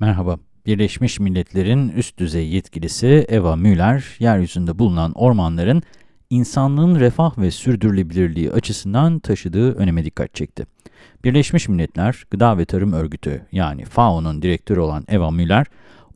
Merhaba. Birleşmiş Milletler'in üst düzey yetkilisi Eva Müller, yeryüzünde bulunan ormanların insanlığın refah ve sürdürülebilirliği açısından taşıdığı öneme dikkat çekti. Birleşmiş Milletler Gıda ve Tarım Örgütü yani FAO'nun direktörü olan Eva Müller,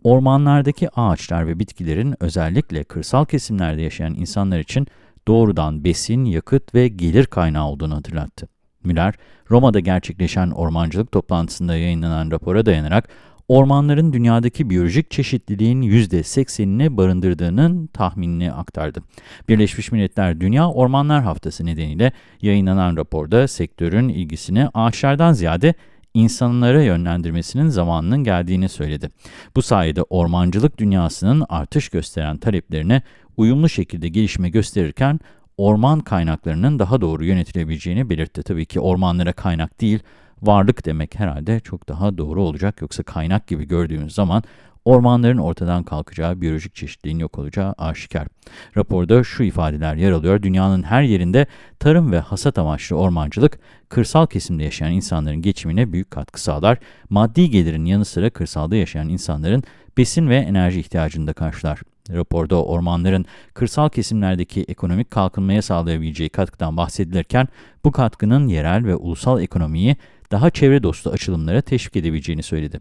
ormanlardaki ağaçlar ve bitkilerin özellikle kırsal kesimlerde yaşayan insanlar için doğrudan besin, yakıt ve gelir kaynağı olduğunu hatırlattı. Müller, Roma'da gerçekleşen ormancılık toplantısında yayınlanan rapora dayanarak, ormanların dünyadaki biyolojik çeşitliliğin %80'ini barındırdığının tahminini aktardı. Birleşmiş Milletler Dünya Ormanlar Haftası nedeniyle yayınlanan raporda sektörün ilgisini ağaçlardan ziyade insanlara yönlendirmesinin zamanının geldiğini söyledi. Bu sayede ormancılık dünyasının artış gösteren taleplerine uyumlu şekilde gelişme gösterirken orman kaynaklarının daha doğru yönetilebileceğini belirtti. Tabii ki ormanlara kaynak değil, varlık demek herhalde çok daha doğru olacak. Yoksa kaynak gibi gördüğümüz zaman ormanların ortadan kalkacağı, biyolojik çeşitliliğin yok olacağı aşikar. Raporda şu ifadeler yer alıyor. Dünyanın her yerinde tarım ve hasat amaçlı ormancılık, kırsal kesimde yaşayan insanların geçimine büyük katkı sağlar. Maddi gelirin yanı sıra kırsalda yaşayan insanların besin ve enerji ihtiyacını da karşılar. Raporda ormanların kırsal kesimlerdeki ekonomik kalkınmaya sağlayabileceği katkıdan bahsedilirken, bu katkının yerel ve ulusal ekonomiyi daha çevre dostu açılımlara teşvik edebileceğini söyledi.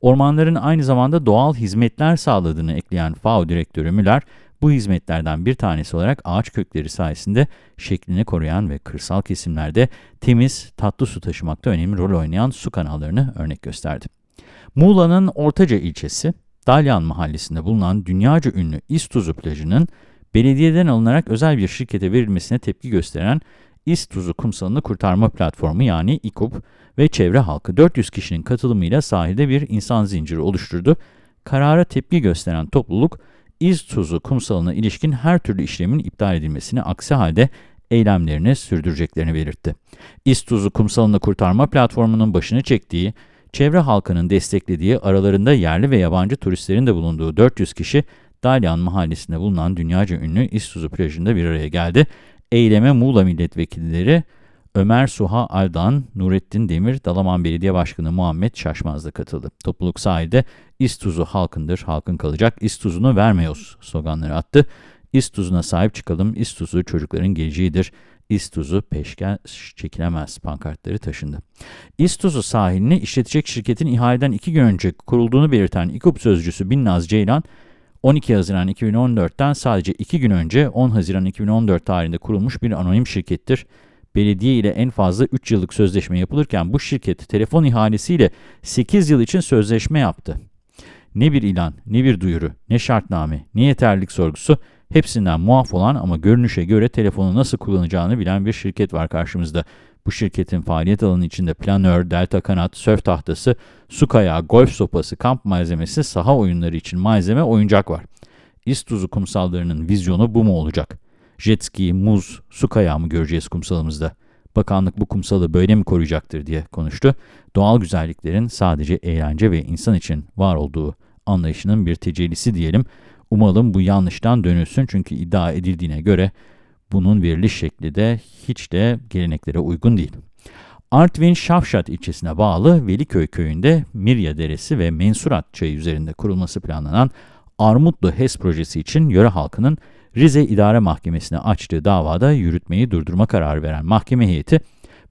Ormanların aynı zamanda doğal hizmetler sağladığını ekleyen FAO Direktörü Müller, bu hizmetlerden bir tanesi olarak ağaç kökleri sayesinde şeklini koruyan ve kırsal kesimlerde temiz, tatlı su taşımakta önemli rol oynayan su kanallarını örnek gösterdi. Muğla'nın Ortaca ilçesi, Dalyan mahallesinde bulunan dünyaca ünlü İstuzu plajının belediyeden alınarak özel bir şirkete verilmesine tepki gösteren İstuzu Kumsalını Kurtarma Platformu yani İKUP ve çevre halkı 400 kişinin katılımıyla sahilde bir insan zinciri oluşturdu. Karara tepki gösteren topluluk, İstuzu Kumsalı'na ilişkin her türlü işlemin iptal edilmesini, aksi halde eylemlerini sürdüreceklerini belirtti. İstuzu Kumsalı'nı Kurtarma Platformu'nun başını çektiği, çevre halkının desteklediği, aralarında yerli ve yabancı turistlerin de bulunduğu 400 kişi, Dalyan mahallesinde bulunan dünyaca ünlü İstuzu plajında bir araya geldi. Eyleme Muğla milletvekilleri Ömer Suha Aldan, Nurettin Demir, Dalaman Belediye Başkanı Muhammed Şaşmaz da katıldı. Topluluk sahilde İstuzu halkındır, halkın kalacak, İstuzunu vermiyoruz sloganları attı. İstuzuna sahip çıkalım, İstuzu çocukların geleceğidir. İstuzu peşkeş çekilemez pankartları taşındı. İstuzu sahilini işletecek şirketin ihaleden iki gün önce kurulduğunu belirten İKUP sözcüsü Binnaz Ceylan, 12 Haziran 2014'ten sadece 2 gün önce 10 Haziran 2014 tarihinde kurulmuş bir anonim şirkettir. Belediye ile en fazla 3 yıllık sözleşme yapılırken bu şirket telefon ihalesiyle 8 yıl için sözleşme yaptı. Ne bir ilan, ne bir duyuru, ne şartname, ne yeterlilik sorgusu hepsinden muaf olan ama görünüşe göre telefonu nasıl kullanacağını bilen bir şirket var karşımızda. Bu şirketin faaliyet alanı içinde planör, delta kanat, sörf tahtası, su kayağı, golf sopası, kamp malzemesi, saha oyunları için malzeme, oyuncak var. İstuzu kumsallarının vizyonu bu mu olacak? Jet ski, muz, su kayağı mı göreceğiz kumsalımızda? Bakanlık bu kumsalı böyle mi koruyacaktır diye konuştu. Doğal güzelliklerin sadece eğlence ve insan için var olduğu anlayışının bir tecellisi diyelim. Umalım bu yanlıştan dönülsün çünkü iddia edildiğine göre bunun veriliş şekli de hiç de geleneklere uygun değil. Artvin Şafşat ilçesine bağlı Veliköy köyünde Mirya Deresi ve Mensurat Çayı üzerinde kurulması planlanan Armutlu HES projesi için yöre halkının Rize İdare Mahkemesi'ne açtığı davada yürütmeyi durdurma kararı veren mahkeme heyeti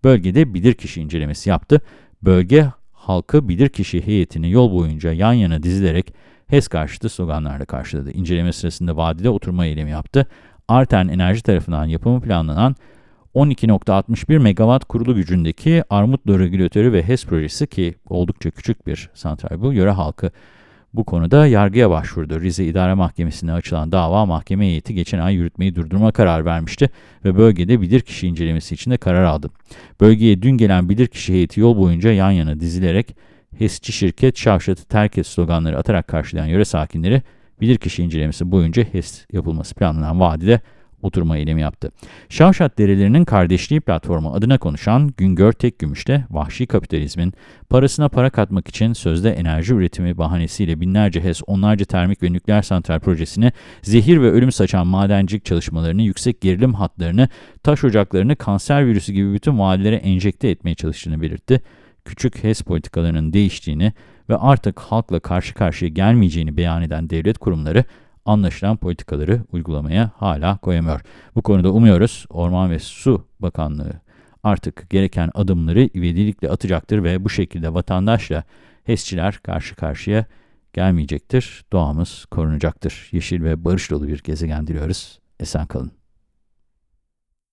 bölgede bilirkişi incelemesi yaptı. Bölge halkı bilirkişi heyetini yol boyunca yan yana dizilerek HES karşıtı sloganlarla karşıladı. İnceleme sırasında vadide oturma eylemi yaptı. Arten Enerji tarafından yapımı planlanan 12.61 megawatt kurulu gücündeki Armutlu Regülatörü ve HES projesi ki oldukça küçük bir santral bu, yöre halkı bu konuda yargıya başvurdu. Rize İdare Mahkemesi'ne açılan dava mahkeme heyeti geçen ay yürütmeyi durdurma kararı vermişti ve bölgede bilirkişi incelemesi için de karar aldı. Bölgeye dün gelen bilirkişi heyeti yol boyunca yan yana dizilerek HES'çi şirket Şavşat'ı terk et sloganları atarak karşılayan yöre sakinleri bilirkişi incelemesi boyunca HES yapılması planlanan vadide oturma eylemi yaptı. Şavşat Derelerinin Kardeşliği Platformu adına konuşan Güngör Tekgümüş de vahşi kapitalizmin parasına para katmak için sözde enerji üretimi bahanesiyle binlerce HES, onlarca termik ve nükleer santral projesini, zehir ve ölüm saçan madencilik çalışmalarını, yüksek gerilim hatlarını, taş ocaklarını, kanser virüsü gibi bütün vadilere enjekte etmeye çalıştığını belirtti. küçük HES politikalarının değiştiğini ve artık halkla karşı karşıya gelmeyeceğini beyan eden devlet kurumları, anlaşılan politikaları uygulamaya hala koyamıyor. Bu konuda umuyoruz Orman ve Su Bakanlığı artık gereken adımları ivedilikle atacaktır ve bu şekilde vatandaşla HES'çiler karşı karşıya gelmeyecektir. Doğamız korunacaktır. Yeşil ve barış dolu bir gezegen diliyoruz. Esen kalın.